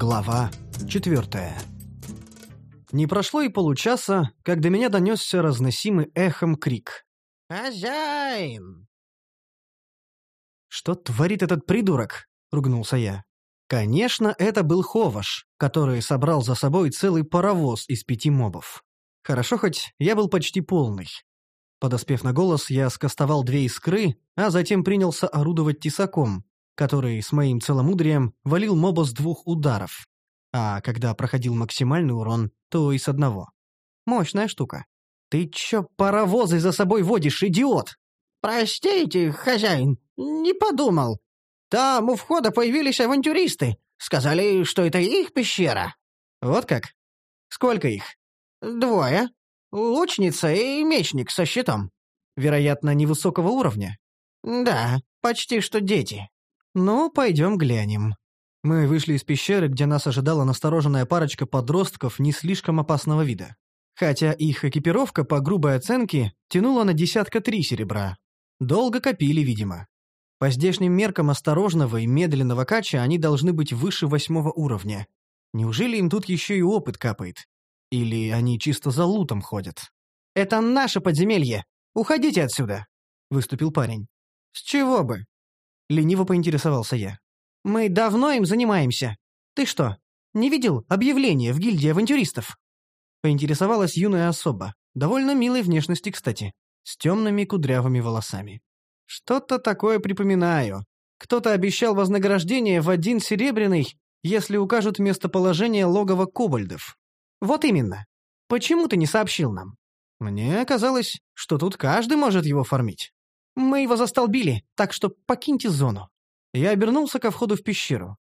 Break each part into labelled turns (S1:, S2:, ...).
S1: Глава четвертая. Не прошло и получаса, как до меня донесся разносимый эхом крик.
S2: «Хозяин!»
S1: «Что творит этот придурок?» — ругнулся я. Конечно, это был Ховаш, который собрал за собой целый паровоз из пяти мобов. Хорошо хоть я был почти полный. Подоспев на голос, я скостовал две искры, а затем принялся орудовать тесаком, который с моим целомудрием валил моба с двух ударов. А когда проходил максимальный урон, то и с одного. Мощная штука. «Ты чё паровозы за собой водишь, идиот?»
S2: «Простите, хозяин, не подумал. Там у входа появились авантюристы. Сказали, что это их пещера».
S1: «Вот как? Сколько их?»
S2: «Двое. Лучница и мечник со щитом».
S1: «Вероятно, невысокого уровня?»
S2: «Да, почти что дети».
S1: «Ну, пойдем глянем». Мы вышли из пещеры, где нас ожидала настороженная парочка подростков не слишком опасного вида. Хотя их экипировка, по грубой оценке, тянула на десятка три серебра. Долго копили, видимо. По здешним меркам осторожного и медленного кача они должны быть выше восьмого уровня. Неужели им тут еще и опыт капает? Или они чисто за лутом ходят? «Это наше подземелье! Уходите отсюда!» — выступил парень. «С чего бы?» — лениво поинтересовался я. «Мы давно им занимаемся. Ты что, не видел объявление в гильдии авантюристов?» Поинтересовалась юная особа, довольно милой внешности, кстати, с темными кудрявыми волосами. «Что-то такое припоминаю. Кто-то обещал вознаграждение в один серебряный, если укажут местоположение логова кобальдов. Вот именно. Почему ты не сообщил нам? Мне казалось, что тут каждый может его фармить. Мы его застолбили, так что покиньте зону. Я обернулся ко входу в пещеру.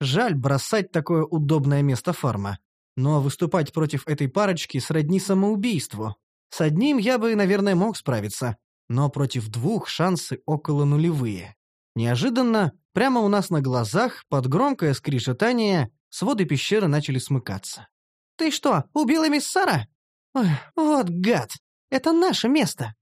S1: Жаль бросать такое удобное место фарма. Но выступать против этой парочки сродни самоубийству. С одним я бы, наверное, мог справиться, но против двух шансы около нулевые. Неожиданно, прямо у нас на глазах, под громкое скрижетание, своды пещеры начали смыкаться. «Ты что, убил эмиссара?» Ой, «Вот гад! Это наше место!»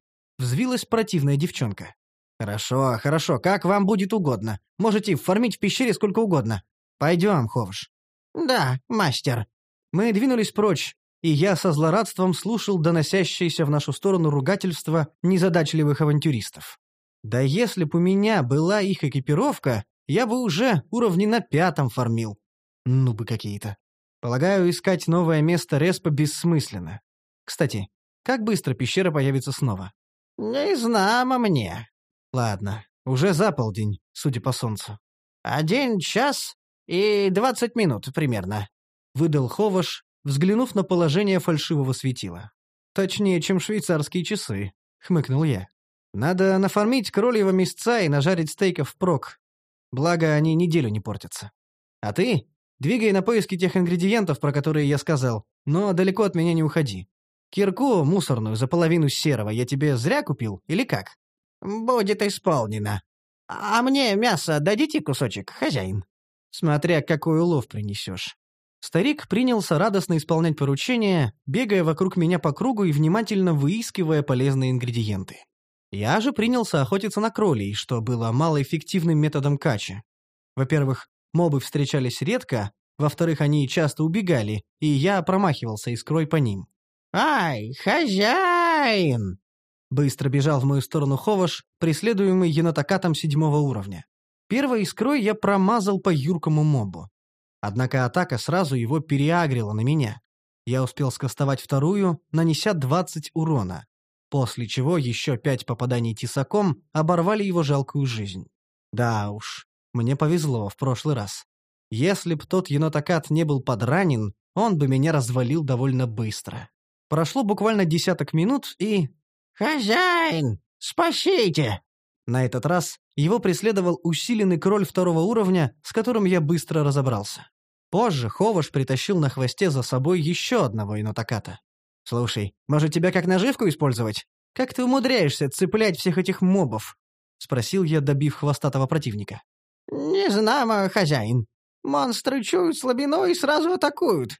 S1: Взвилась противная девчонка. «Хорошо, хорошо, как вам будет угодно. Можете фармить в пещере сколько угодно. Пойдем, Ховш».
S2: «Да, мастер».
S1: Мы двинулись прочь, и я со злорадством слушал доносящиеся в нашу сторону ругательства незадачливых авантюристов. Да если б у меня была их экипировка, я бы уже уровни на пятом фармил. Ну бы какие-то. Полагаю, искать новое место респа бессмысленно. Кстати, как быстро пещера появится снова?
S2: «Не знамо мне».
S1: Ладно, уже за полдень, судя по солнцу.
S2: «Один час и двадцать минут примерно», —
S1: выдал Ховаш, взглянув на положение фальшивого светила. «Точнее, чем швейцарские часы», — хмыкнул я. «Надо нафармить крольего мясца и нажарить стейков впрок. Благо, они неделю не портятся. А ты двигай на поиски тех ингредиентов, про которые я сказал, но далеко от меня не уходи. Кирку мусорную за половину серого я тебе зря купил или как?»
S2: «Будет исполнено. А мне мясо дадите кусочек, хозяин?»
S1: «Смотря какой улов принесешь». Старик принялся радостно исполнять поручения, бегая вокруг меня по кругу и внимательно выискивая полезные ингредиенты. Я же принялся охотиться на кролей, что было малоэффективным методом кача. Во-первых, мобы встречались редко, во-вторых, они часто убегали, и я промахивался искрой по ним.
S2: «Ай, хозяин!»
S1: Быстро бежал в мою сторону Ховаш, преследуемый енотокатом седьмого уровня. Первой искрой я промазал по юркому мобу. Однако атака сразу его переагрила на меня. Я успел скостовать вторую, нанеся 20 урона, после чего еще пять попаданий тесаком оборвали его жалкую жизнь. Да уж, мне повезло в прошлый раз. Если б тот енотокат не был подранен, он бы меня развалил довольно быстро. Прошло буквально десяток минут, и...
S2: «Хозяин, спасите!»
S1: На этот раз его преследовал усиленный кроль второго уровня, с которым я быстро разобрался. Позже Ховаш притащил на хвосте за собой еще одного инотаката. «Слушай, может, тебя как наживку использовать? Как ты умудряешься цеплять всех этих мобов?» — спросил я, добив хвостатого противника.
S2: «Не знамо, хозяин. Монстры чуют слабину и сразу атакуют.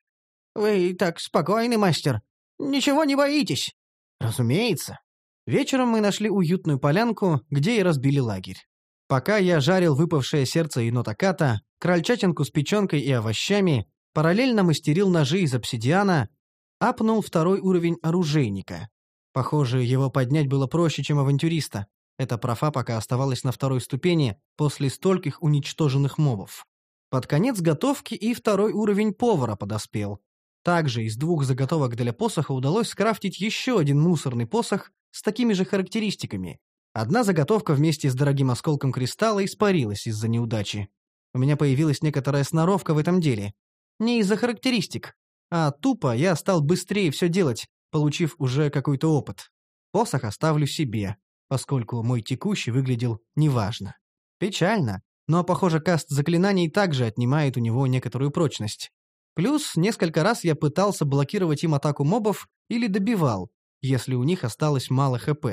S2: Вы так спокойный, мастер. Ничего не боитесь?»
S1: «Разумеется». Вечером мы нашли уютную полянку, где и разбили лагерь. Пока я жарил выпавшее сердце енотаката, крольчатинку с печенкой и овощами, параллельно мастерил ножи из обсидиана, апнул второй уровень оружейника. Похоже, его поднять было проще, чем авантюриста. Эта профа пока оставалась на второй ступени после стольких уничтоженных мобов. Под конец готовки и второй уровень повара подоспел. Также из двух заготовок для посоха удалось скрафтить еще один мусорный посох с такими же характеристиками. Одна заготовка вместе с дорогим осколком кристалла испарилась из-за неудачи. У меня появилась некоторая сноровка в этом деле. Не из-за характеристик, а тупо я стал быстрее все делать, получив уже какой-то опыт. Посох оставлю себе, поскольку мой текущий выглядел неважно. Печально, но, похоже, каст заклинаний также отнимает у него некоторую прочность. Плюс несколько раз я пытался блокировать им атаку мобов или добивал, если у них осталось мало ХП.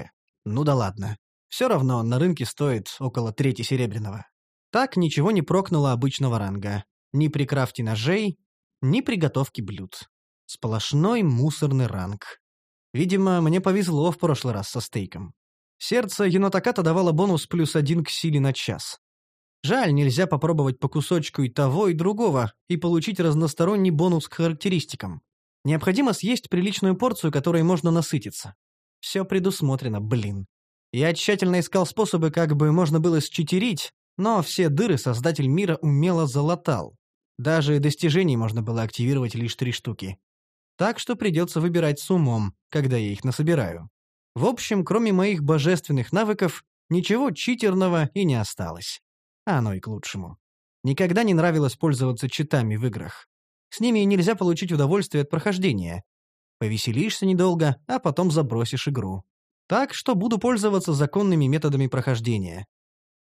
S1: Ну да ладно. Все равно на рынке стоит около трети серебряного. Так ничего не прокнуло обычного ранга. Ни при крафте ножей, ни при готовке блюд. Сплошной мусорный ранг. Видимо, мне повезло в прошлый раз со стейком. Сердце енотаката давало бонус плюс один к силе на час. Жаль, нельзя попробовать по кусочку и того, и другого, и получить разносторонний бонус к характеристикам. Необходимо съесть приличную порцию, которой можно насытиться. Все предусмотрено, блин. Я тщательно искал способы, как бы можно было считерить, но все дыры создатель мира умело залатал. Даже достижений можно было активировать лишь три штуки. Так что придется выбирать с умом, когда я их насобираю. В общем, кроме моих божественных навыков, ничего читерного и не осталось. А оно и к лучшему. Никогда не нравилось пользоваться читами в играх. С ними нельзя получить удовольствие от прохождения. Повеселишься недолго, а потом забросишь игру. Так что буду пользоваться законными методами прохождения.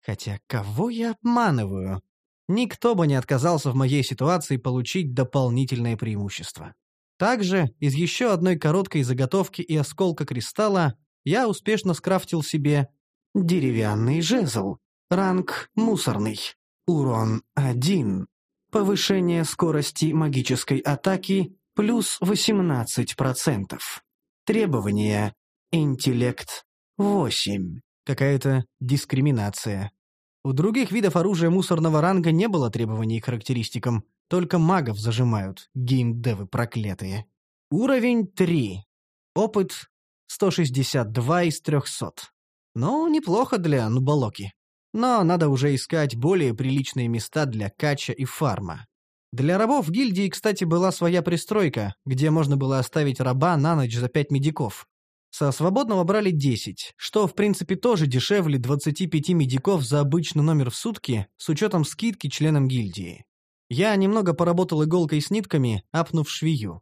S1: Хотя кого я обманываю? Никто бы не отказался в моей ситуации получить дополнительное преимущество. Также из еще одной короткой заготовки и осколка кристалла я успешно скрафтил себе деревянный жезл, ранг мусорный, урон 1, повышение скорости магической атаки плюс 18%, требования интеллект 8, какая-то дискриминация. У других видов оружия мусорного ранга не было требований к характеристикам, только магов зажимают, геймдевы проклятые. Уровень 3. Опыт 162 из 300. Ну, неплохо для нубалоки. Но надо уже искать более приличные места для кача и фарма. Для рабов гильдии, кстати, была своя пристройка, где можно было оставить раба на ночь за 5 медиков. Со свободного брали 10, что, в принципе, тоже дешевле 25 медиков за обычный номер в сутки с учетом скидки членам гильдии. Я немного поработал иголкой с нитками, апнув швею.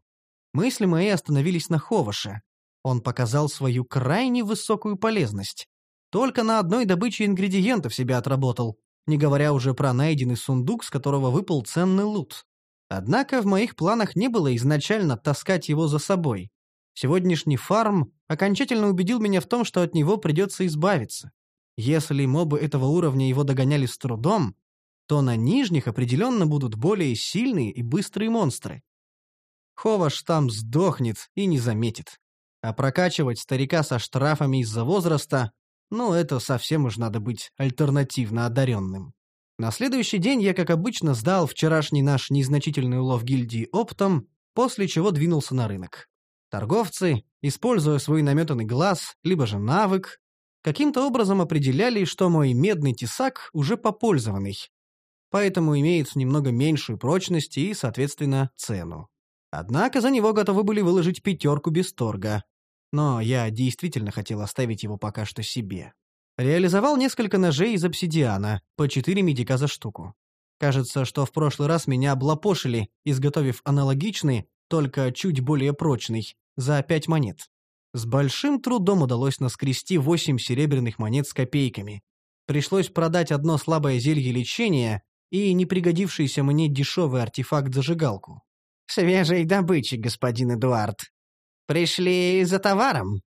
S1: Мысли мои остановились на Ховаше. Он показал свою крайне высокую полезность. Только на одной добыче ингредиентов себя отработал, не говоря уже про найденный сундук, с которого выпал ценный лут. Однако в моих планах не было изначально таскать его за собой. Сегодняшний фарм окончательно убедил меня в том, что от него придется избавиться. Если мобы этого уровня его догоняли с трудом, то на нижних определенно будут более сильные и быстрые монстры. Ховаш там сдохнет и не заметит. А прокачивать старика со штрафами из-за возраста, ну, это совсем уж надо быть альтернативно одаренным. На следующий день я, как обычно, сдал вчерашний наш незначительный улов гильдии оптом, после чего двинулся на рынок. Торговцы, используя свой наметанный глаз, либо же навык, каким-то образом определяли, что мой медный тесак уже попользованный, поэтому имеет немного меньшую прочность и, соответственно, цену. Однако за него готовы были выложить пятерку без торга. Но я действительно хотел оставить его пока что себе. Реализовал несколько ножей из обсидиана, по четыре медика за штуку. Кажется, что в прошлый раз меня облапошили, изготовив аналогичный, только чуть более прочный, за пять монет. С большим трудом удалось наскрести восемь серебряных монет с копейками. Пришлось продать одно слабое зелье лечения и непригодившийся мне дешевый артефакт-зажигалку.
S2: «Свежей добычи, господин Эдуард. Пришли за товаром?»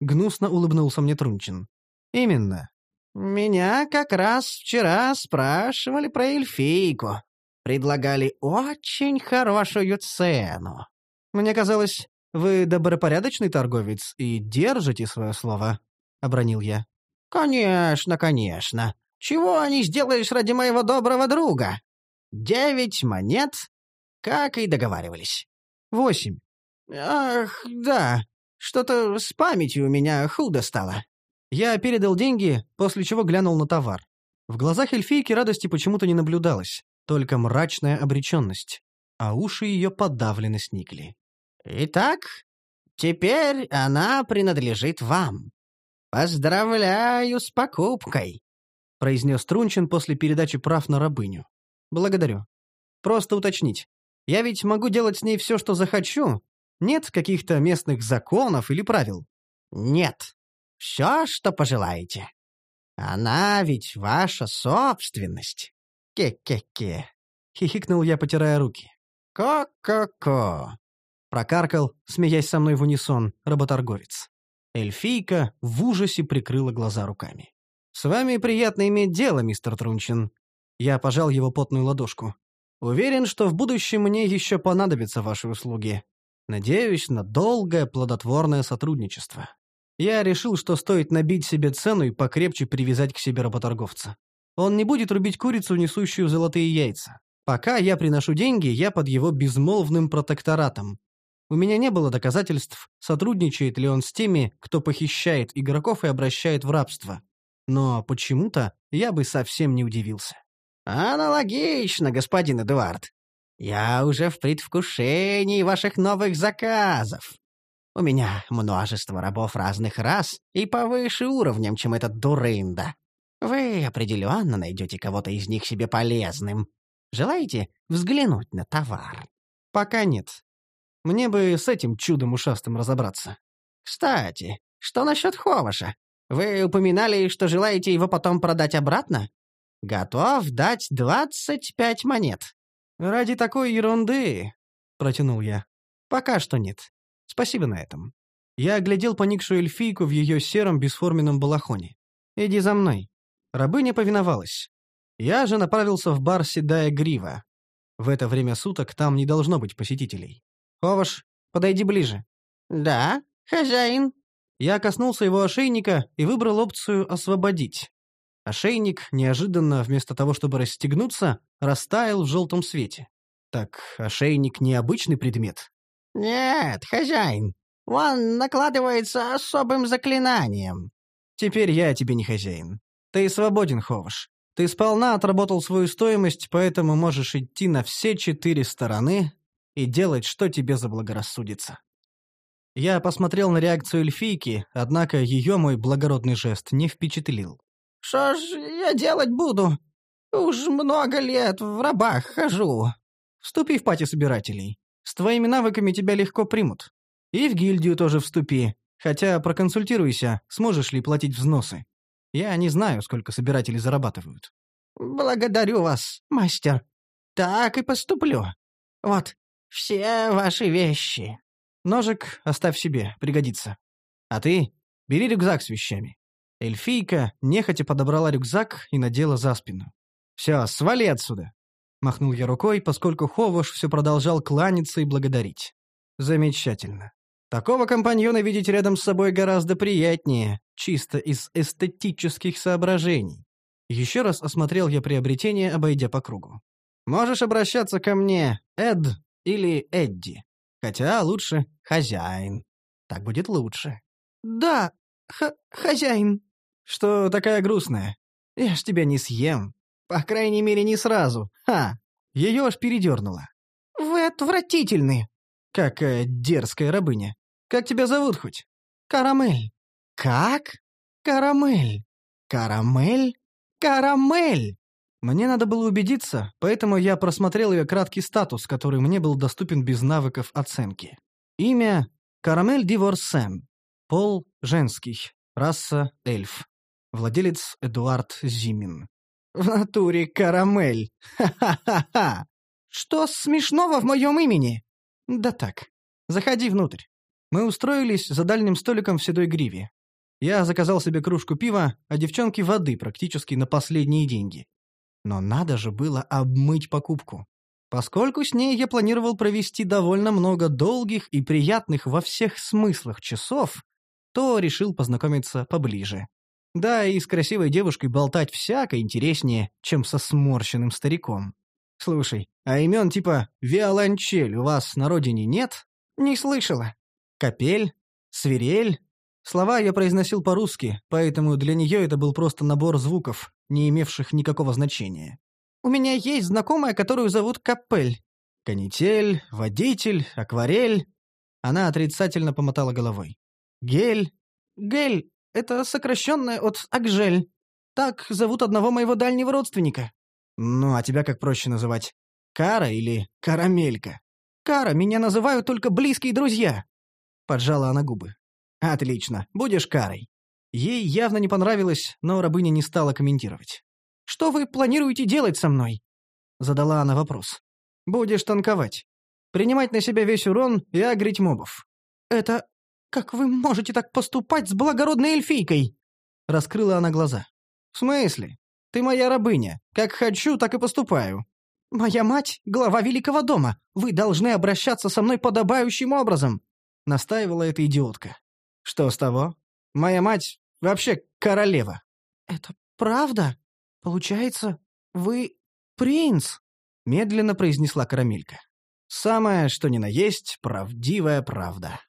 S1: Гнусно улыбнулся мне Трунчин. «Именно».
S2: «Меня как раз вчера спрашивали про эльфийку. Предлагали очень хорошую цену».
S1: «Мне казалось, вы добропорядочный торговец и держите свое слово», — обронил я.
S2: «Конечно, конечно. Чего они сделаешь ради моего доброго друга? девять монет, как и договаривались.
S1: Восемь.
S2: Ах, да, что-то с памятью у меня худо стало.
S1: Я передал деньги, после чего глянул на товар. В глазах эльфийки радости почему-то не наблюдалось, только мрачная обреченность, а уши ее подавленно сникли.
S2: «Итак, теперь она принадлежит вам. Поздравляю с покупкой!»
S1: — произнес Трунчин после передачи прав на рабыню. «Благодарю. Просто уточнить. Я ведь могу делать с ней все, что захочу. Нет каких-то местных законов или правил?»
S2: «Нет. Все, что пожелаете. Она ведь ваша собственность. Ке-ке-ке!»
S1: — хихикнул я, потирая руки.
S2: «Ко-ко-ко!»
S1: — прокаркал, смеясь со мной в унисон, работорговец. Эльфийка в ужасе прикрыла глаза руками. «С вами приятно иметь дело, мистер Трунчин». Я пожал его потную ладошку. «Уверен, что в будущем мне еще понадобятся ваши услуги. Надеюсь на долгое плодотворное сотрудничество». Я решил, что стоит набить себе цену и покрепче привязать к себе работорговца. Он не будет рубить курицу, несущую золотые яйца. Пока я приношу деньги, я под его безмолвным протекторатом. У меня не было доказательств, сотрудничает ли он с теми, кто похищает игроков и обращает в рабство. Но почему-то я бы совсем не удивился.
S2: «Аналогично, господин Эдуард. Я уже в предвкушении ваших новых заказов. У меня множество рабов разных рас и повыше уровнем, чем этот дурында. Вы определенно найдете кого-то из них себе полезным. Желаете взглянуть на товар?
S1: Пока нет. Мне бы с этим чудом ушастым разобраться.
S2: Кстати, что насчет Ховаша? Вы упоминали, что желаете его потом продать обратно? Готов дать двадцать пять монет.
S1: Ради такой ерунды, протянул я. Пока что нет. Спасибо на этом. Я оглядел поникшую эльфийку в ее сером бесформенном балахоне. «Иди за мной». Рабыня повиновалась. Я же направился в бар «Седая грива». В это время суток там не должно быть посетителей. «Оваш, подойди ближе».
S2: «Да, хозяин».
S1: Я коснулся его ошейника и выбрал опцию «Освободить». Ошейник, неожиданно, вместо того, чтобы расстегнуться, растаял в желтом свете. Так ошейник — необычный предмет.
S2: «Нет, хозяин, он накладывается особым заклинанием».
S1: «Теперь я тебе не хозяин. Ты свободен, Ховаш. Ты сполна отработал свою стоимость, поэтому можешь идти на все четыре стороны и делать, что тебе заблагорассудится». Я посмотрел на реакцию эльфийки, однако ее мой благородный жест не впечатлил.
S2: «Что ж я делать буду? Уж много лет в рабах хожу».
S1: «Вступи в пати собирателей. С твоими навыками тебя легко примут. И в гильдию тоже вступи, хотя проконсультируйся, сможешь ли платить взносы. Я не знаю, сколько собиратели зарабатывают».
S2: «Благодарю вас, мастер. Так и поступлю. Вот, все ваши вещи».
S1: «Ножик оставь себе, пригодится. А ты бери рюкзак с вещами». Эльфийка нехотя подобрала рюкзак и надела за спину. «Все, свали отсюда!» Махнул я рукой, поскольку Ховош все продолжал кланяться и благодарить. Замечательно. Такого компаньона видеть рядом с собой гораздо приятнее, чисто из эстетических соображений. Еще раз осмотрел я приобретение, обойдя по кругу. Можешь обращаться ко мне, Эд или Эдди. Хотя лучше хозяин. Так будет лучше.
S2: Да, хозяин.
S1: Что такая грустная? Я ж тебя не съем. По крайней мере, не сразу. Ха! Ее аж передернуло.
S2: «Вы отвратительны!»
S1: «Какая дерзкая рабыня! Как тебя зовут хоть?»
S2: «Карамель».
S1: «Как?»
S2: «Карамель».
S1: «Карамель? Карамель!» Мне надо было убедиться, поэтому я просмотрел ее краткий статус, который мне был доступен без навыков оценки. Имя — Карамель Диворсен. Пол — женский. Раса — эльф. Владелец Эдуард Зимин. В натуре карамель. Ха-ха-ха-ха. Что смешного в моем имени? Да так. Заходи внутрь. Мы устроились за дальним столиком в седой гриве. Я заказал себе кружку пива, а девчонке воды практически на последние деньги. Но надо же было обмыть покупку. Поскольку с ней я планировал провести довольно много долгих и приятных во всех смыслах часов, то решил познакомиться поближе. Да, и с красивой девушкой болтать всяко интереснее, чем со сморщенным стариком. Слушай, а имен типа Виолончель у вас на родине нет?
S2: Не слышала.
S1: Капель? Свирель? Слова я произносил по-русски, поэтому для нее это был просто набор звуков, не имевших никакого значения.
S2: У меня есть знакомая, которую зовут Капель.
S1: Канитель, водитель, акварель. Она отрицательно помотала головой. Гель.
S2: Гель — это сокращенное от Акжель. Так зовут одного моего дальнего родственника.
S1: Ну, а тебя как проще называть? Кара или Карамелька?
S2: Кара, меня называют только близкие друзья.
S1: Поджала она губы. Отлично, будешь Карой. Ей явно не понравилось, но рабыня не стала комментировать.
S2: «Что вы планируете делать со мной?»
S1: Задала она вопрос. «Будешь танковать. Принимать на себя весь урон и агрить мобов».
S2: «Это... Как вы можете так поступать с благородной эльфийкой?»
S1: Раскрыла она глаза. «В смысле? Ты моя рабыня. Как хочу, так и поступаю».
S2: «Моя мать — глава великого дома. Вы должны обращаться со мной подобающим образом», —
S1: настаивала эта идиотка. «Что с того? Моя мать вообще королева».
S2: «Это правда? Получается, вы принц?»
S1: — медленно произнесла Карамелька. «Самое, что ни на есть, правдивая правда».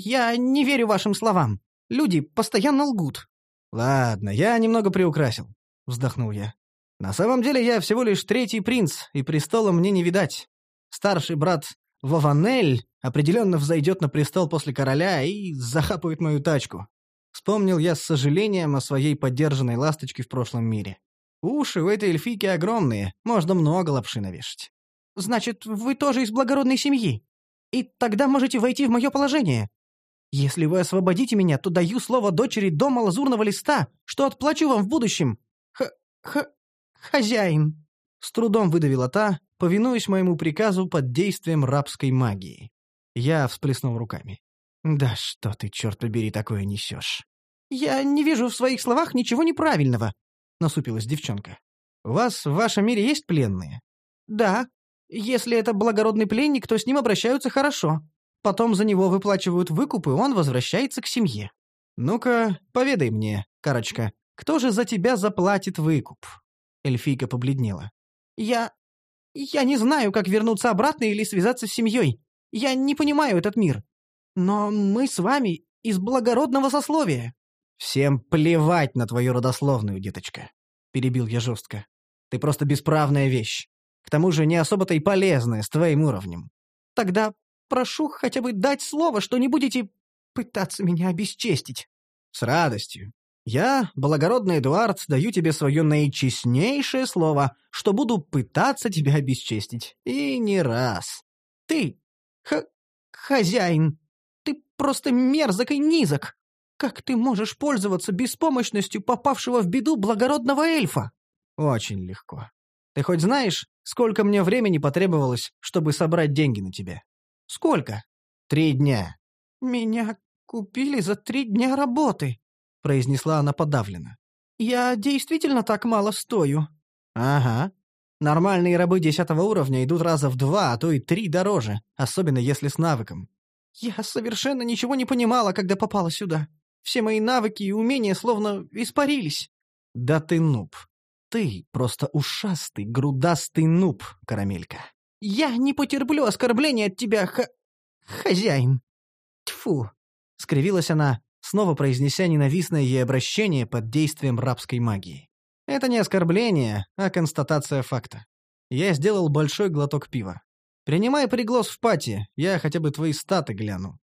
S2: «Я не верю вашим словам. Люди постоянно лгут».
S1: «Ладно, я немного приукрасил», — вздохнул я. «На самом деле я всего лишь третий принц, и престола мне не видать. Старший брат Вованель определенно взойдет на престол после короля и захапает мою тачку. Вспомнил я с сожалением о своей поддержанной ласточке в прошлом мире. Уши у этой эльфийки огромные, можно много лапши навешать.
S2: «Значит, вы тоже из благородной семьи? И тогда можете войти в мое положение. Если вы освободите меня, то даю слово дочери дома лазурного листа, что отплачу вам в будущем. Х... х... хозяин».
S1: С трудом выдавила та, повинуясь моему приказу под действием рабской магии. Я всплеснул руками. «Да что ты, черт побери, такое несешь?»
S2: «Я не вижу в своих словах ничего неправильного», —
S1: насупилась девчонка. «У вас в вашем мире есть пленные?»
S2: «Да. Если это благородный пленник, то с ним обращаются хорошо. Потом за него выплачивают выкуп, и он возвращается к семье».
S1: «Ну-ка, поведай мне, Карочка, кто же за тебя заплатит выкуп?» Эльфийка побледнела.
S2: «Я... я не знаю, как вернуться обратно или связаться с семьей. Я не понимаю этот мир. Но мы с вами из благородного сословия».
S1: «Всем плевать на твою родословную, деточка», — перебил я жестко. «Ты просто бесправная вещь. К тому же не особо-то и полезная с твоим уровнем».
S2: «Тогда прошу хотя бы дать слово, что не будете пытаться меня обесчестить».
S1: «С радостью. Я, благородный Эдуард, даю тебе свое наичестнейшее слово, что буду пытаться тебя обесчестить. И не раз.
S2: Ты, х хозяин, ты просто мерзок и низок. Как ты можешь пользоваться беспомощностью попавшего в беду благородного эльфа?
S1: Очень легко. Ты хоть знаешь, сколько мне времени потребовалось, чтобы собрать деньги на тебя?
S2: Сколько?
S1: Три дня.
S2: Меня купили за три дня работы. — произнесла она подавленно. «Я действительно так мало стою?»
S1: «Ага. Нормальные рабы десятого уровня идут раза в два, а то и три дороже, особенно если с навыком».
S2: «Я совершенно ничего не понимала, когда попала сюда. Все мои навыки и умения словно испарились».
S1: «Да ты нуб. Ты просто ушастый, грудастый нуб, Карамелька».
S2: «Я не потерплю оскорбления от тебя, ха... хозяин».
S1: «Тьфу!» — скривилась она, снова произнеся ненавистное ей обращение под действием рабской магии. Это не оскорбление, а констатация факта. Я сделал большой глоток пива. Принимай приглас в пати, я хотя бы твои статы гляну.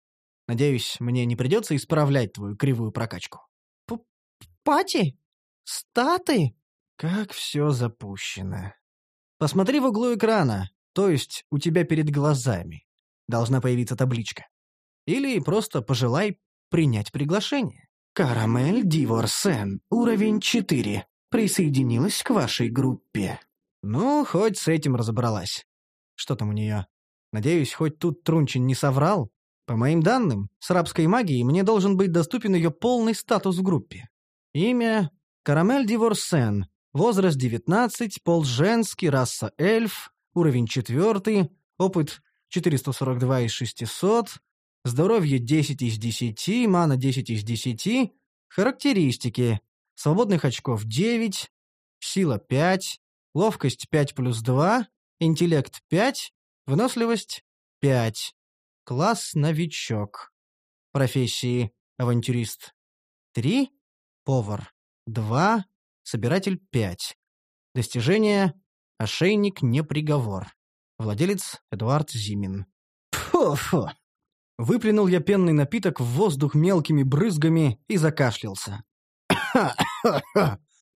S1: Надеюсь, мне не придется исправлять твою кривую прокачку.
S2: П пати? Статы?
S1: Как все запущено. Посмотри в углу экрана, то есть у тебя перед глазами. Должна появиться табличка. Или просто пожелай принять приглашение. Карамель Диворсен, уровень 4, присоединилась к вашей группе. Ну, хоть с этим разобралась. Что там у нее? Надеюсь, хоть тут Трунчин не соврал? По моим данным, с рабской магией мне должен быть доступен ее полный статус в группе. Имя — Карамель Диворсен, возраст 19, пол женский, раса эльф, уровень 4, опыт 442 из 600, Здоровье 10 из 10, мана 10 из 10. Характеристики. Свободных очков 9, сила 5, ловкость 5 плюс 2, Интеллект 5, выносливость 5. Класс новичок. Профессии авантюрист 3, повар 2, собиратель 5. Достижение ошейник не приговор. Владелец Эдуард Зимин. Фу-фу. Выплюнул я пенный напиток в воздух мелкими брызгами и закашлялся.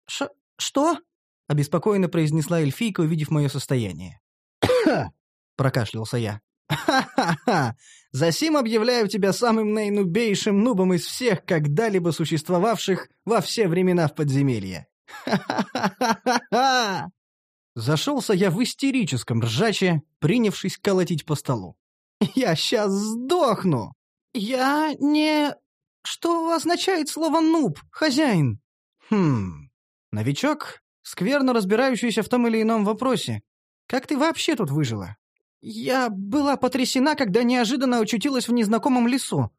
S1: Ш «Что?» — обеспокоенно произнесла эльфийка, увидев мое состояние. прокашлялся я. «Ха-ха-ха! Засим объявляю тебя самым наинубейшим нубом из всех, когда-либо существовавших во все времена в подземелье. Ха-ха-ха-ха-ха!» Зашелся я в истерическом ржаче, принявшись колотить по столу. «Я сейчас сдохну! Я не... Что означает слово «нуб», хозяин?» «Хм... Новичок, скверно разбирающийся в том или ином вопросе. Как ты вообще тут выжила?» «Я была потрясена, когда неожиданно очутилась в незнакомом лесу.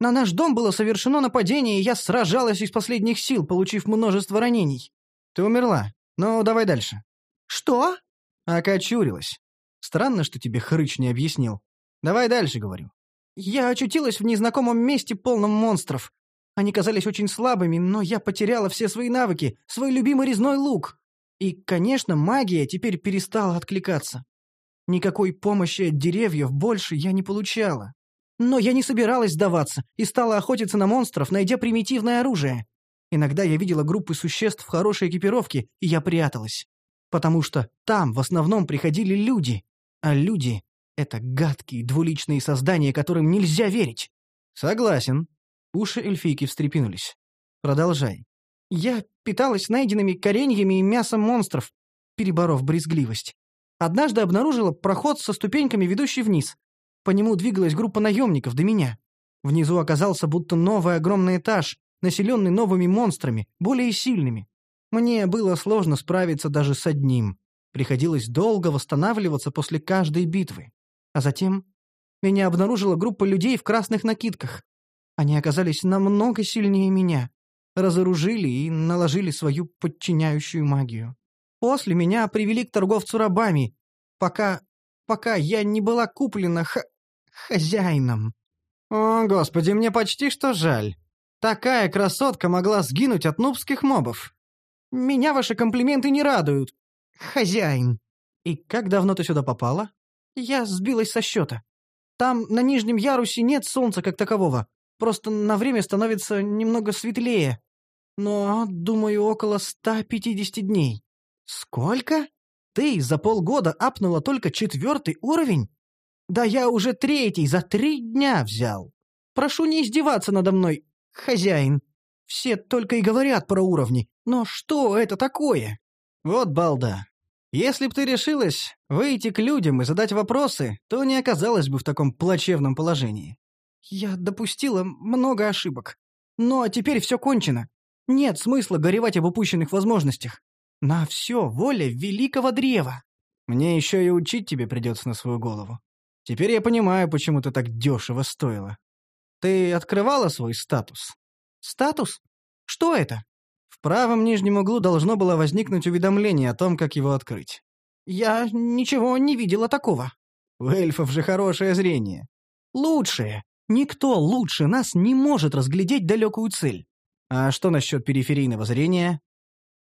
S1: На наш дом было совершено нападение, и я сражалась из последних сил, получив множество ранений. Ты умерла. Ну, давай дальше». «Что?» Окочурилась. Странно, что тебе хрыч не объяснил. Давай дальше, говорю. Я очутилась в незнакомом месте, полном монстров. Они казались очень слабыми, но я потеряла все свои навыки, свой любимый резной лук. И, конечно, магия теперь перестала откликаться. Никакой помощи от деревьев больше я не получала. Но я не собиралась сдаваться и стала охотиться на монстров, найдя примитивное оружие. Иногда я видела группы существ в хорошей экипировке, и я пряталась. Потому что там в основном приходили люди, а люди — это гадкие двуличные создания, которым нельзя верить. Согласен. Уши эльфийки встрепенулись. Продолжай. Я питалась найденными кореньями и мясом монстров, переборов брезгливость. Однажды обнаружила проход со ступеньками, ведущий вниз. По нему двигалась группа наемников до меня. Внизу оказался будто новый огромный этаж, населенный новыми монстрами, более сильными. Мне было сложно справиться даже с одним. Приходилось долго восстанавливаться после каждой битвы. А затем меня обнаружила группа людей в красных накидках. Они оказались намного сильнее меня, разоружили и наложили свою подчиняющую магию. После меня привели к торговцу рабами, пока... пока я не была куплена х... хозяином. О, господи, мне почти что жаль. Такая красотка могла сгинуть от нубских мобов. Меня ваши комплименты не радуют. Хозяин. И как давно ты сюда попала? Я сбилась со счета. Там, на нижнем ярусе, нет солнца как такового. Просто на время становится немного светлее. Но, думаю, около 150 дней. Сколько? Ты за полгода апнула только четвертый уровень? Да я уже третий за три дня взял. Прошу не издеваться надо мной, хозяин. Все только и говорят про уровни. Но что это такое? Вот балда. Если б ты решилась выйти к людям и задать вопросы, то не оказалась бы в таком плачевном положении. Я допустила много ошибок. Но теперь все кончено. Нет смысла горевать об упущенных возможностях. На все воля великого древа. Мне еще и учить тебе придется на свою голову. Теперь я понимаю, почему ты так дешево стоила. Ты открывала свой статус? Статус? Что это? В правом нижнем углу должно было возникнуть уведомление о том, как его открыть. Я ничего не видела такого. У эльфов же хорошее зрение. Лучшее. Никто лучше нас не может разглядеть далекую цель. А что насчет периферийного зрения?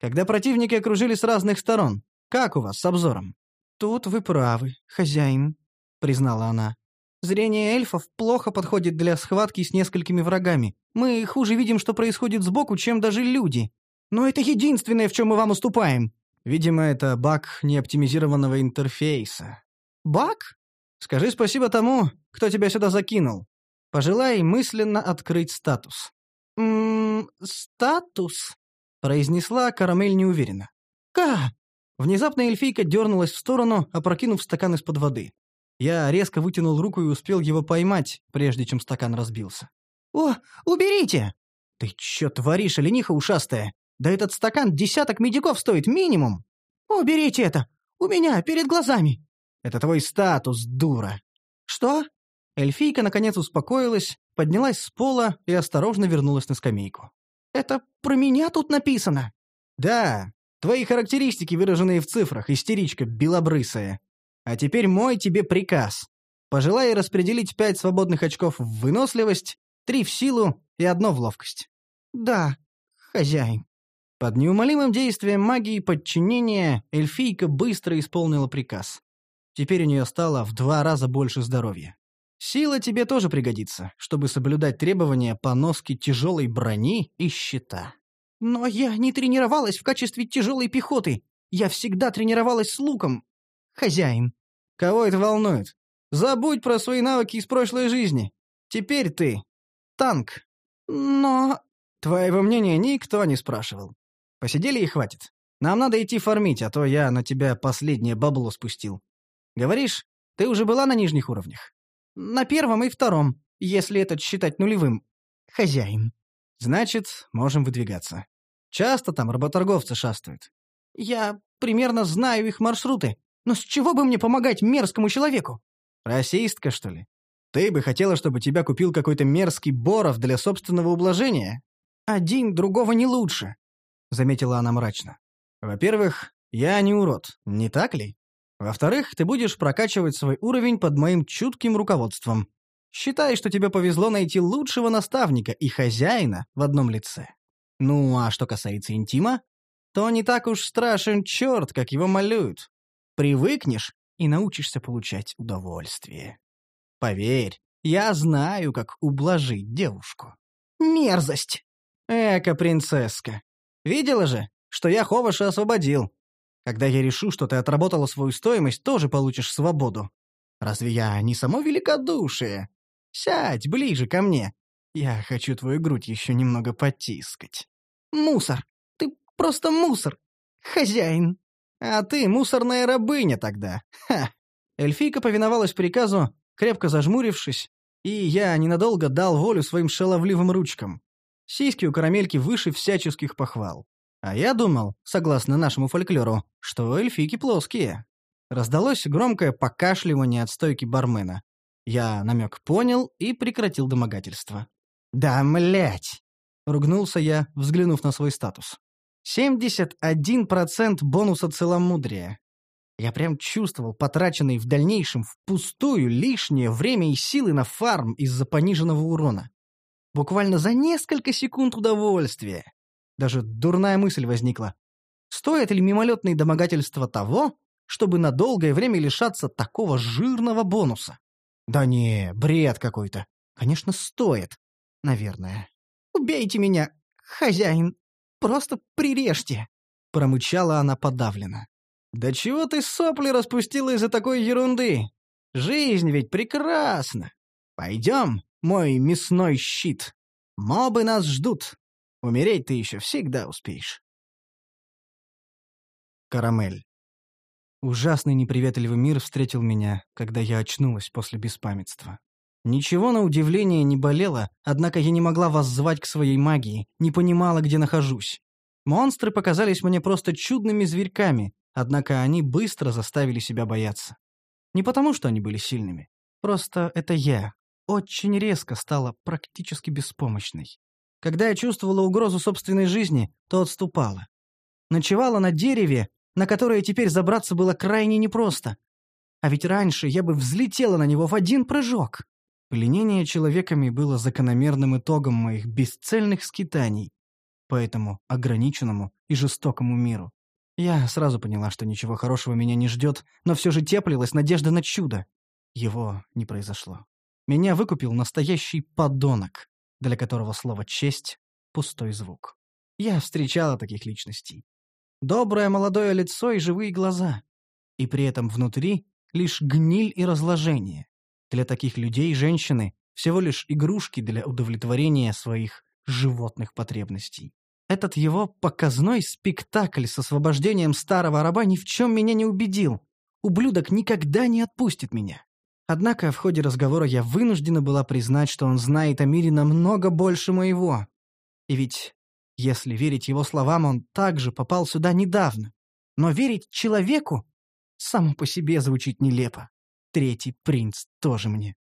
S1: Когда противники окружили с разных сторон, как у вас с обзором? Тут вы правы, хозяин, признала она. Зрение эльфов плохо подходит для схватки с несколькими врагами. Мы хуже видим, что происходит сбоку, чем даже люди. Но это единственное, в чем мы вам уступаем. Видимо, это баг неоптимизированного интерфейса. Баг? Скажи спасибо тому, кто тебя сюда закинул. Пожелай мысленно открыть статус. «Ммм, статус?» — произнесла Карамель неуверенно. «Ка!» Внезапно эльфийка дернулась в сторону, опрокинув стакан из-под воды. Я резко вытянул руку и успел его поймать, прежде чем стакан разбился. «О, уберите!» «Ты чё творишь, олениха ушастая? Да этот стакан десяток медиков стоит минимум!» «Уберите это! У меня перед глазами!» «Это твой статус, дура!» «Что?» Эльфийка наконец успокоилась, поднялась с пола и осторожно вернулась на скамейку. «Это про меня тут написано?» «Да, твои характеристики, выраженные в цифрах, истеричка белобрысая. А теперь мой тебе приказ. Пожелай распределить пять свободных очков в выносливость, три в силу и одно в ловкость.
S2: Да, хозяин.
S1: Под неумолимым действием магии подчинения эльфийка быстро исполнила приказ. Теперь у нее стало в два раза больше здоровья. Сила тебе тоже пригодится, чтобы соблюдать требования по носке тяжелой брони и щита.
S2: Но я не тренировалась в качестве тяжелой пехоты. Я всегда тренировалась с луком. Хозяин.
S1: Кого это волнует? Забудь про свои навыки из прошлой жизни. Теперь ты танк.
S2: Но...
S1: Твоего мнения никто не спрашивал. Посидели и хватит. Нам надо идти фармить, а то я на тебя последнее бабло спустил. Говоришь, ты уже была на нижних уровнях?
S2: На первом и втором, если этот считать нулевым. Хозяин.
S1: Значит, можем выдвигаться. Часто там работорговцы шастают.
S2: Я примерно знаю их маршруты. Но с чего бы мне помогать мерзкому человеку?
S1: Расистка, что ли? Ты бы хотела, чтобы тебя купил какой-то мерзкий Боров для собственного ублажения?
S2: Один другого не лучше, — заметила она мрачно.
S1: Во-первых, я не урод, не так ли? Во-вторых, ты будешь прокачивать свой уровень под моим чутким руководством. Считай, что тебе повезло найти лучшего наставника и хозяина в одном лице. Ну, а что касается интима, то не так уж страшен черт, как его малюют. Привыкнешь и научишься получать удовольствие. Поверь, я знаю, как ублажить девушку.
S2: Мерзость!
S1: Эка, принцесска. Видела же, что я Ховаша освободил. Когда я решу, что ты отработала свою стоимость, тоже получишь свободу. Разве я не само великодушие? Сядь ближе ко мне. Я хочу твою грудь еще немного потискать.
S2: Мусор. Ты просто мусор. Хозяин.
S1: А ты мусорная рабыня тогда. Ха. Эльфийка повиновалась приказу, крепко зажмурившись, и я ненадолго дал волю своим шаловливым ручкам. Сиськи у карамельки выше всяческих похвал. А я думал, согласно нашему фольклору, что эльфийки плоские. Раздалось громкое покашливание от стойки бармена. Я намек понял и прекратил домогательство. «Да, млять!» — ругнулся я, взглянув на свой статус. «71% бонуса целомудрия. Я прям чувствовал потраченный в дальнейшем впустую лишнее время и силы на фарм из-за пониженного урона. Буквально за несколько секунд удовольствия. Даже дурная мысль возникла. Стоит ли мимолетные домогательства того, чтобы на долгое время лишаться такого жирного бонуса? Да не, бред какой-то. Конечно, стоит. Наверное.
S2: «Убейте меня, хозяин. Просто прирежьте!»
S1: Промычала она подавленно. «Да чего ты сопли распустила из-за такой ерунды? Жизнь ведь прекрасна. Пойдем, мой мясной щит. Мобы нас ждут. Умереть ты еще всегда успеешь». Карамель. Ужасный неприветливый мир встретил меня, когда я очнулась после беспамятства. Ничего на удивление не болело, однако я не могла воззвать к своей магии, не понимала, где нахожусь. Монстры показались мне просто чудными зверьками, однако они быстро заставили себя бояться. Не потому, что они были сильными. Просто это я. Очень резко стала практически беспомощной. Когда я чувствовала угрозу собственной жизни, то отступала. Ночевала на дереве, на которое теперь забраться было крайне непросто. А ведь раньше я бы взлетела на него в один прыжок. Пленение человеками было закономерным итогом моих бесцельных скитаний по этому ограниченному и жестокому миру. Я сразу поняла, что ничего хорошего меня не ждет, но все же теплилась надежда на чудо. Его не произошло. Меня выкупил настоящий подонок, для которого слово «честь» — пустой звук. Я встречала таких личностей. Доброе молодое лицо и живые глаза. И при этом внутри лишь гниль и разложение. Для таких людей женщины — всего лишь игрушки для удовлетворения своих животных потребностей. Этот его показной спектакль с освобождением старого раба ни в чем меня не убедил. Ублюдок никогда не отпустит меня. Однако в ходе разговора я вынуждена была признать, что он знает о мире намного больше моего. И ведь если верить его словам, он также попал сюда недавно. Но верить человеку само по себе звучит нелепо. Третий принц тоже мне.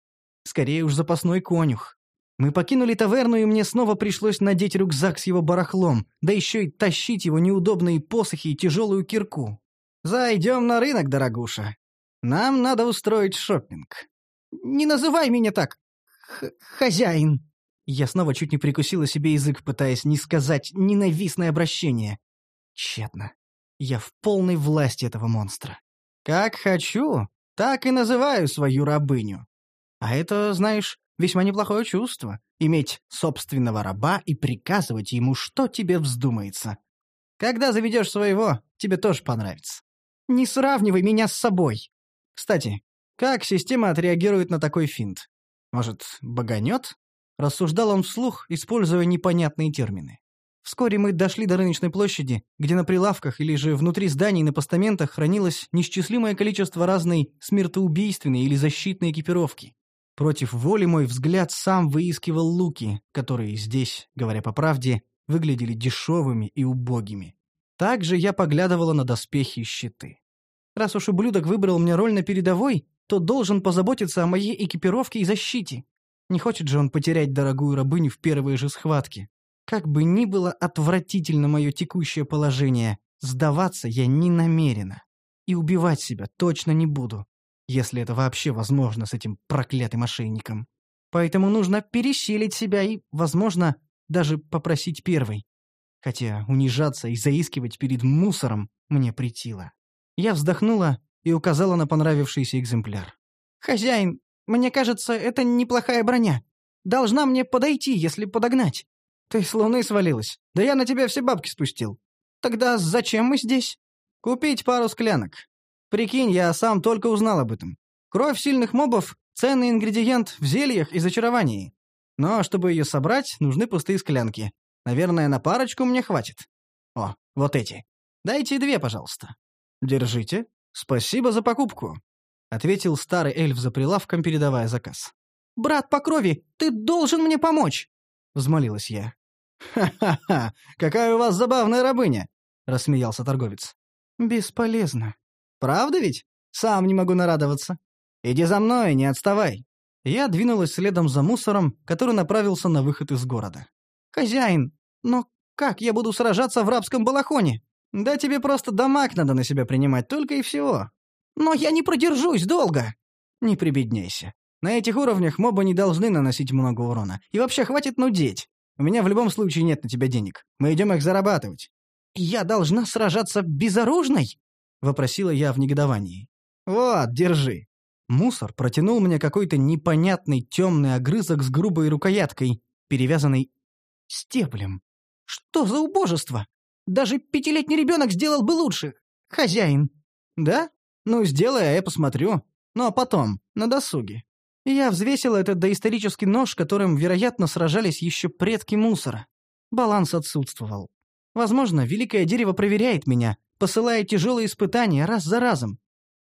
S1: Скорее уж запасной конюх. Мы покинули таверну, и мне снова пришлось надеть рюкзак с его барахлом, да еще и тащить его неудобные посохи и тяжелую кирку. «Зайдем на рынок, дорогуша. Нам надо устроить шопинг.
S2: Не называй меня так, Х хозяин.
S1: Я снова чуть не прикусила себе язык, пытаясь не сказать ненавистное обращение. Тщетно. Я в полной власти этого монстра. Как хочу, так и называю свою рабыню. А это, знаешь, весьма неплохое чувство — иметь собственного раба и приказывать ему, что тебе вздумается. Когда заведешь своего, тебе тоже понравится. Не сравнивай меня с собой. Кстати, как система отреагирует на такой финт? Может, баганет? Рассуждал он вслух, используя непонятные термины. Вскоре мы дошли до рыночной площади, где на прилавках или же внутри зданий на постаментах хранилось несчислимое количество разной смертоубийственной или защитной экипировки. Против воли мой взгляд сам выискивал луки, которые здесь, говоря по правде, выглядели дешевыми и убогими. Также я поглядывала на доспехи и щиты. Раз уж ублюдок выбрал мне роль на передовой, то должен позаботиться о моей экипировке и защите. Не хочет же он потерять дорогую рабыню в первые же схватки. Как бы ни было отвратительно мое текущее положение, сдаваться я не намерена. И убивать себя точно не буду, если это вообще возможно с этим проклятым мошенником. Поэтому нужно пересилить себя и, возможно, даже попросить первой. Хотя унижаться и заискивать перед мусором мне притило. Я вздохнула и указала на понравившийся экземпляр.
S2: «Хозяин, мне кажется, это неплохая броня. Должна мне подойти, если подогнать».
S1: «Ты с луны свалилась. Да я на тебя все бабки спустил».
S2: «Тогда зачем мы здесь?»
S1: «Купить пару склянок. Прикинь, я сам только узнал об этом. Кровь сильных мобов — ценный ингредиент в зельях и зачаровании. Но чтобы ее собрать, нужны пустые склянки. Наверное, на парочку мне хватит. О, вот эти. Дайте две, пожалуйста. Держите. Спасибо за покупку. — ответил старый эльф за прилавком, передавая заказ.
S2: «Брат по крови, ты должен мне помочь!»
S1: — взмолилась я. «Ха-ха-ха! Какая у вас забавная рабыня!» — рассмеялся торговец. «Бесполезно. Правда ведь? Сам не могу нарадоваться. Иди за мной, не отставай!» Я двинулась следом за мусором, который направился на выход из города.
S2: «Хозяин, но как я буду сражаться в рабском балахоне?»
S1: «Да тебе просто дамаг надо на себя принимать, только и всего.
S2: «Но я не продержусь долго!»
S1: «Не прибедняйся. На этих уровнях мобы не должны наносить много урона. И вообще хватит нудеть. У меня в любом случае нет на тебя денег. Мы идем их зарабатывать».
S2: «Я должна сражаться безоружной?»
S1: — вопросила я в негодовании. «Вот, держи». Мусор протянул мне какой-то непонятный темный огрызок с грубой рукояткой, перевязанный степлем.
S2: «Что за убожество? Даже пятилетний ребенок сделал бы лучше. Хозяин».
S1: «Да? Ну, сделай, а я посмотрю. Ну, а потом, на досуге. Я взвесила этот доисторический нож, которым, вероятно, сражались еще предки мусора. Баланс отсутствовал. Возможно, великое дерево проверяет меня, посылая тяжелые испытания раз за разом.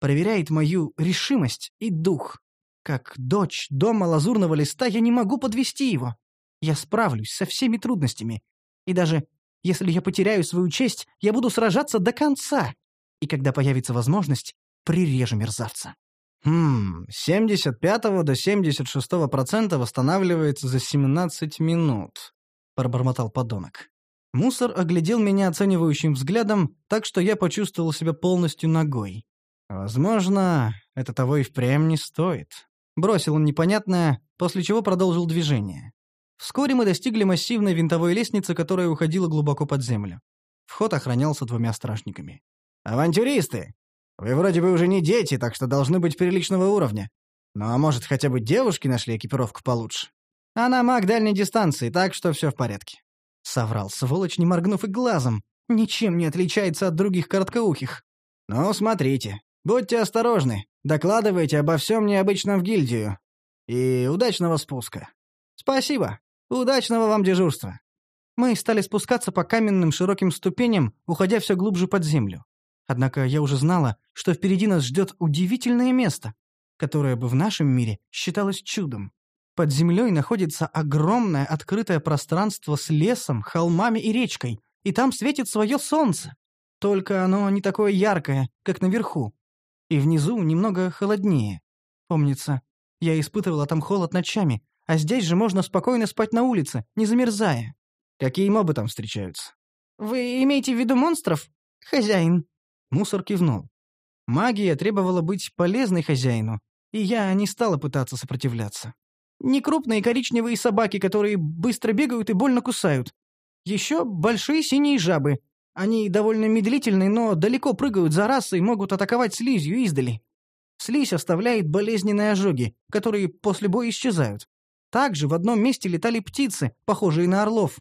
S1: Проверяет мою решимость и дух. Как дочь дома лазурного листа я не могу подвести его. Я справлюсь со всеми трудностями. И даже если я потеряю свою честь, я буду сражаться до конца. И когда появится возможность, прирежу мерзавца. Хм, с 75 до 76 процента восстанавливается за 17 минут, пробормотал подонок. Мусор оглядел меня оценивающим взглядом, так что я почувствовал себя полностью ногой. Возможно, это того и впрямь не стоит. Бросил он непонятное, после чего продолжил движение. Вскоре мы достигли массивной винтовой лестницы, которая уходила глубоко под землю. Вход охранялся двумя стражниками. «Авантюристы! Вы вроде бы уже не дети, так что должны быть приличного уровня. Ну а может, хотя бы девушки нашли экипировку получше? Она маг дальней дистанции, так что все в порядке». Соврал сволочь, не моргнув и глазом. Ничем не отличается от других короткоухих. «Ну, смотрите. Будьте осторожны. Докладывайте обо всем необычном в гильдию. И удачного спуска. Спасибо. Удачного вам дежурства». Мы стали спускаться по каменным широким ступеням, уходя все глубже под землю. Однако я уже знала, что впереди нас ждет удивительное место, которое бы в нашем мире считалось чудом. Под землей находится огромное открытое пространство с лесом, холмами и речкой, и там светит свое солнце. Только оно не такое яркое, как наверху. И внизу немного холоднее. Помнится, я испытывала там холод ночами, а здесь же можно спокойно спать на улице, не замерзая. Какие мобы там встречаются?
S2: Вы имеете в виду монстров, хозяин?
S1: Мусор кивнул. Магия требовала быть полезной хозяину, и я не стала пытаться сопротивляться. Не крупные коричневые собаки, которые быстро бегают и больно кусают. Еще большие синие жабы. Они довольно медлительны, но далеко прыгают за раз и могут атаковать слизью издали. Слизь оставляет болезненные ожоги, которые после боя исчезают. Также в одном месте летали птицы, похожие на орлов.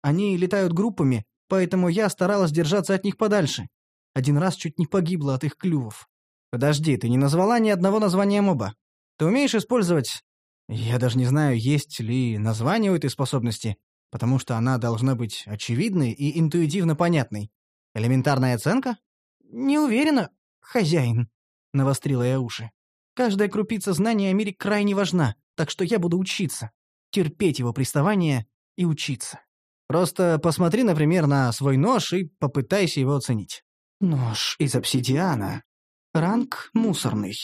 S1: Они летают группами, поэтому я старалась держаться от них подальше. Один раз чуть не погибла от их клювов. Подожди, ты не назвала ни одного названия моба. Ты умеешь использовать... Я даже не знаю, есть ли название у этой способности, потому что она должна быть очевидной и интуитивно понятной. Элементарная оценка? Не уверена, хозяин, навострила я уши. Каждая крупица знания о мире крайне важна, так что я буду учиться, терпеть его приставания и учиться. Просто посмотри, например, на свой нож и попытайся его оценить. Нож из обсидиана. Ранг мусорный.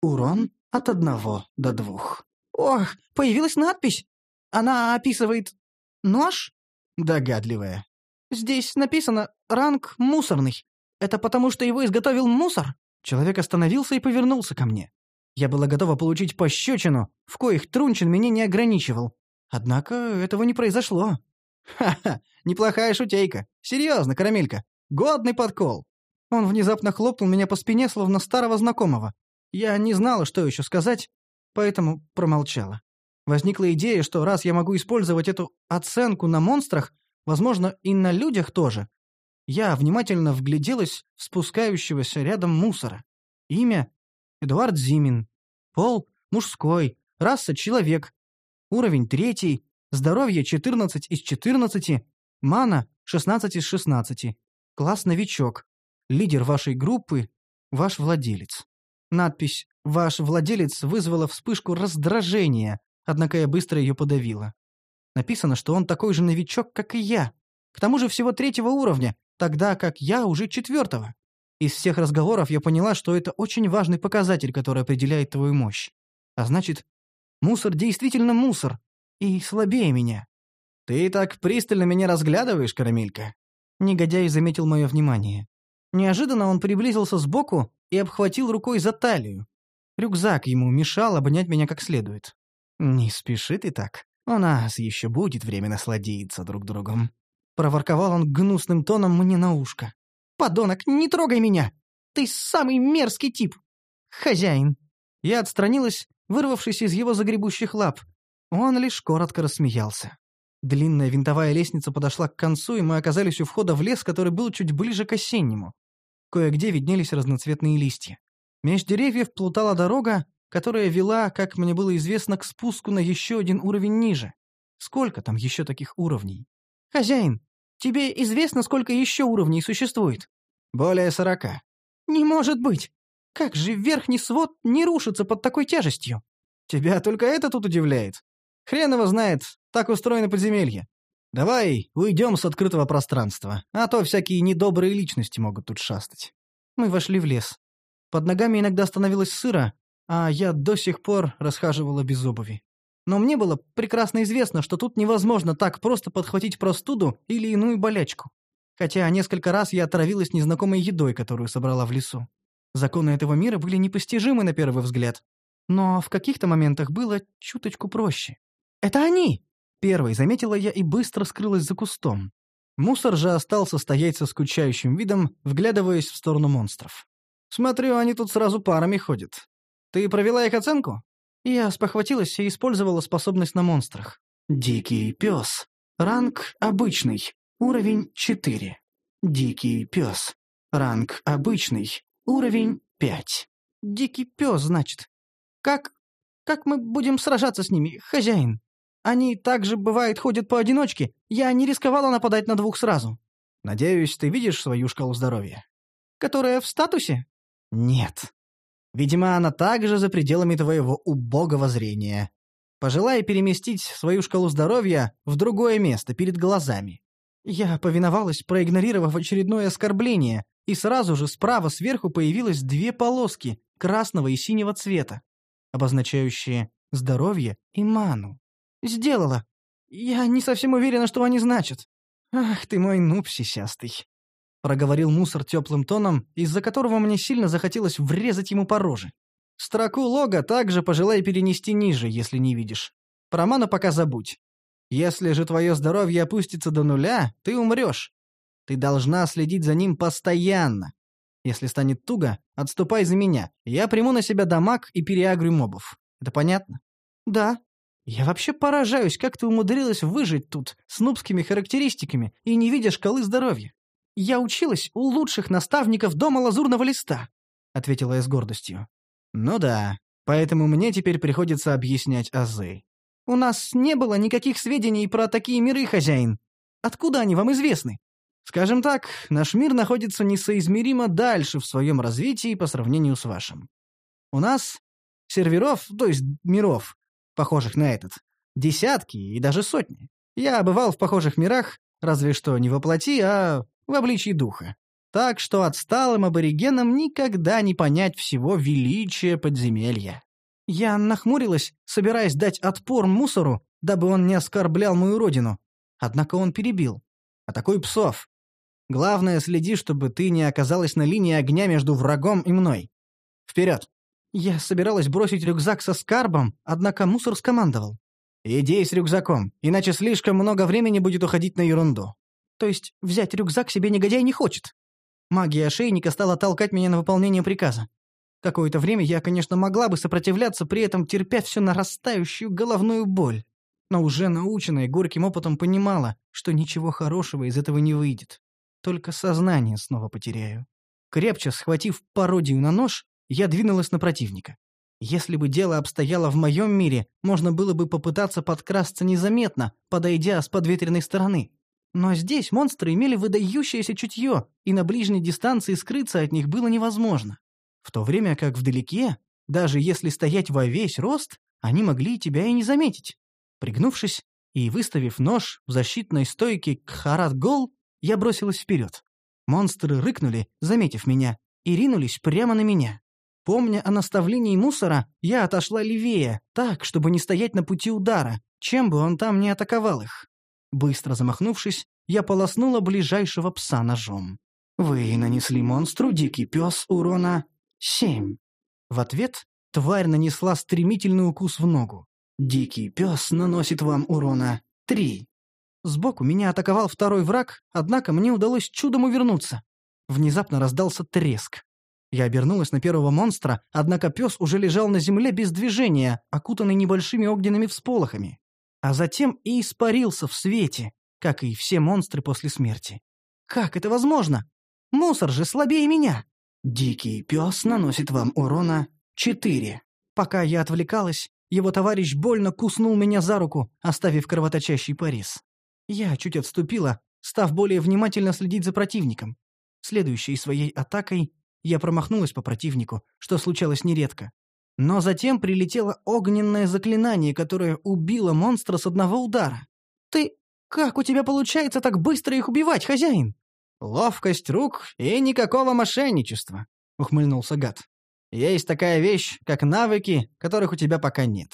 S1: Урон от одного до двух. Ох, появилась надпись. Она описывает нож? Догадливая. Здесь написано «ранг мусорный». Это потому, что его изготовил мусор? Человек остановился и повернулся ко мне. Я была готова получить пощечину, в коих Трунчин меня не ограничивал. Однако этого не произошло. Ха-ха, неплохая шутейка. Серьезно, карамелька. Годный подкол. Он внезапно хлопнул меня по спине, словно старого знакомого. Я не знала, что еще сказать, поэтому промолчала. Возникла идея, что раз я могу использовать эту оценку на монстрах, возможно, и на людях тоже. Я внимательно вгляделась в спускающегося рядом мусора. Имя — Эдуард Зимин. Пол — мужской. Раса — человек. Уровень третий. Здоровье — 14 из 14. Мана — 16 из 16. Класс новичок. Лидер вашей группы — ваш владелец. Надпись «Ваш владелец» вызвала вспышку раздражения, однако я быстро ее подавила. Написано, что он такой же новичок, как и я. К тому же всего третьего уровня, тогда как я уже четвертого. Из всех разговоров я поняла, что это очень важный показатель, который определяет твою мощь. А значит, мусор действительно мусор. И слабее меня. «Ты так пристально меня разглядываешь, Карамелька?» Негодяй заметил мое внимание. Неожиданно он приблизился сбоку и обхватил рукой за талию. Рюкзак ему мешал обнять меня как следует. «Не спеши ты так. У нас еще будет время насладиться друг другом». Проворковал он гнусным тоном мне на ушко. «Подонок, не трогай меня! Ты самый мерзкий тип! Хозяин!» Я отстранилась, вырвавшись из его загребущих лап. Он лишь коротко рассмеялся. Длинная винтовая лестница подошла к концу, и мы оказались у входа в лес, который был чуть ближе к осеннему. Кое-где виднелись разноцветные листья. Меж деревьев плутала дорога, которая вела, как мне было известно, к спуску на еще один уровень ниже. Сколько там еще таких уровней? «Хозяин, тебе известно, сколько еще уровней существует?» «Более сорока». «Не может быть! Как же верхний свод не рушится под такой тяжестью?» «Тебя только это тут удивляет? Хрен его знает, так устроено подземелье. Давай уйдем с открытого пространства, а то всякие недобрые личности могут тут шастать. Мы вошли в лес. Под ногами иногда становилось сыро, а я до сих пор расхаживала без обуви. Но мне было прекрасно известно, что тут невозможно так просто подхватить простуду или иную болячку. Хотя несколько раз я отравилась незнакомой едой, которую собрала в лесу. Законы этого мира были непостижимы на первый взгляд. Но в каких-то моментах было чуточку проще. «Это они!» Первой заметила я и быстро скрылась за кустом. Мусор же остался стоять со скучающим видом, вглядываясь в сторону монстров. «Смотрю, они тут сразу парами ходят. Ты провела их оценку?» Я спохватилась и использовала способность на монстрах. «Дикий пес. Ранг обычный. Уровень 4. Дикий пес. Ранг обычный. Уровень 5. Дикий пес, значит. Как... как мы будем сражаться с ними, хозяин?» Они также, бывает, ходят поодиночке. Я не рисковала нападать на двух сразу. Надеюсь, ты видишь свою шкалу здоровья? Которая в статусе? Нет. Видимо, она также за пределами твоего убогого зрения. Пожелай переместить свою шкалу здоровья в другое место, перед глазами. Я повиновалась, проигнорировав очередное оскорбление, и сразу же справа сверху появилось две полоски красного и синего цвета, обозначающие здоровье и ману. «Сделала. Я не совсем уверена, что они значат. Ах ты мой нуб сисястый». проговорил мусор теплым тоном, из-за которого мне сильно захотелось врезать ему по роже. Строку лога также пожелай перенести ниже, если не видишь. Про ману пока забудь. Если же твое здоровье опустится до нуля, ты умрешь. Ты должна следить за ним постоянно. Если станет туго, отступай за меня. Я приму на себя дамаг и переагрю мобов. Это понятно? Да. Я вообще поражаюсь, как ты умудрилась выжить тут с нубскими характеристиками и не видя шкалы здоровья. Я училась у лучших наставников дома лазурного листа, ответила я с гордостью. Ну да, поэтому мне теперь приходится объяснять азы. У нас не было никаких сведений про такие миры, хозяин. Откуда они вам известны? Скажем так, наш мир находится несоизмеримо дальше в своем развитии по сравнению с вашим. У нас серверов, то есть миров, похожих на этот, десятки и даже сотни. Я бывал в похожих мирах, разве что не во плоти, а в обличии духа. Так что отсталым аборигенам никогда не понять всего величия подземелья. Я нахмурилась, собираясь дать отпор мусору, дабы он не оскорблял мою родину. Однако он перебил. А такой псов. Главное, следи, чтобы ты не оказалась на линии огня между врагом и мной. Вперед! Я собиралась бросить рюкзак со скарбом, однако мусор скомандовал. «Иди с рюкзаком, иначе слишком много времени будет уходить на ерунду». То есть взять рюкзак себе негодяй не хочет. Магия ошейника стала толкать меня на выполнение приказа. Какое-то время я, конечно, могла бы сопротивляться, при этом терпя всю нарастающую головную боль. Но уже наученная горьким опытом понимала, что ничего хорошего из этого не выйдет. Только сознание снова потеряю. Крепче схватив пародию на нож, я двинулась на противника. Если бы дело обстояло в моем мире, можно было бы попытаться подкрасться незаметно, подойдя с подветренной стороны. Но здесь монстры имели выдающееся чутье, и на ближней дистанции скрыться от них было невозможно. В то время как вдалеке, даже если стоять во весь рост, они могли тебя и не заметить. Пригнувшись и выставив нож в защитной стойке к Харат-Гол, я бросилась вперед. Монстры рыкнули, заметив меня, и ринулись прямо на меня. Помня о наставлении мусора, я отошла левее, так, чтобы не стоять на пути удара, чем бы он там не атаковал их. Быстро замахнувшись, я полоснула ближайшего пса ножом. «Вы нанесли монстру, дикий пес, урона семь». В ответ тварь нанесла стремительный укус в ногу. «Дикий пес наносит вам урона три». Сбоку меня атаковал второй враг, однако мне удалось чудом увернуться. Внезапно раздался треск. Я обернулась на первого монстра, однако пес уже лежал на земле без движения, окутанный небольшими огненными всполохами. А затем и испарился в свете, как и все монстры после смерти. Как это возможно? Мусор же слабее меня. Дикий пес наносит вам урона четыре. Пока я отвлекалась, его товарищ больно куснул меня за руку, оставив кровоточащий порез. Я чуть отступила, став более внимательно следить за противником. Следующей своей атакой я промахнулась по противнику, что случалось нередко. Но затем прилетело огненное заклинание, которое убило монстра с одного удара. «Ты... как у тебя получается так быстро их убивать, хозяин?» «Ловкость рук и никакого мошенничества», — ухмыльнулся гад. «Есть такая вещь, как навыки, которых у тебя пока нет.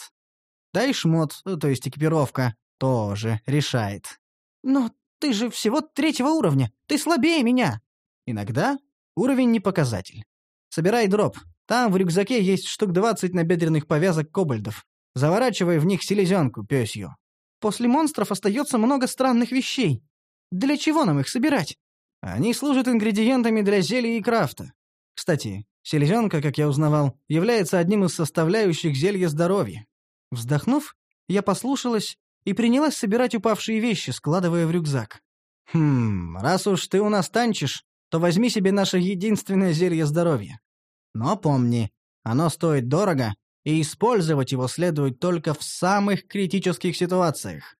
S1: Да и шмот, то есть экипировка, тоже решает. «Но ты же всего третьего уровня. Ты слабее меня». «Иногда уровень не показатель. Собирай дроп. Там в рюкзаке есть штук двадцать набедренных повязок кобальдов. Заворачивай в них селезенку, пёсью. После монстров остается много странных вещей. Для чего нам их собирать? Они служат ингредиентами для зелий и крафта. Кстати, селезенка, как я узнавал, является одним из составляющих зелья здоровья. Вздохнув, я послушалась и принялась собирать упавшие вещи, складывая в рюкзак. «Хм, раз уж ты у нас танчишь, то возьми себе наше единственное зелье здоровья. Но помни, оно стоит дорого, и использовать его следует только в самых критических ситуациях.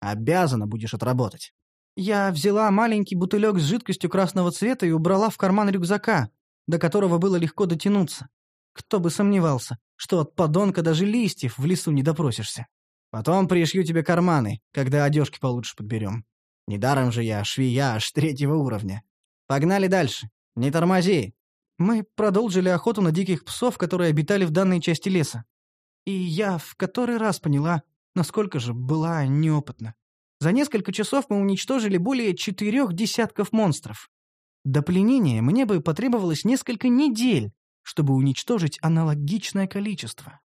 S1: Обязана будешь отработать». Я взяла маленький бутылек с жидкостью красного цвета и убрала в карман рюкзака, до которого было легко дотянуться. Кто бы сомневался, что от подонка даже листьев в лесу не допросишься. Потом пришью тебе карманы, когда одежки получше подберем. Недаром же я швея аж третьего уровня. Погнали дальше. Не тормози. Мы продолжили охоту на диких псов, которые обитали в данной части леса. И я в который раз поняла, насколько же была неопытна. За несколько часов мы уничтожили более четырех десятков монстров. До пленения мне бы потребовалось несколько недель, чтобы уничтожить аналогичное количество.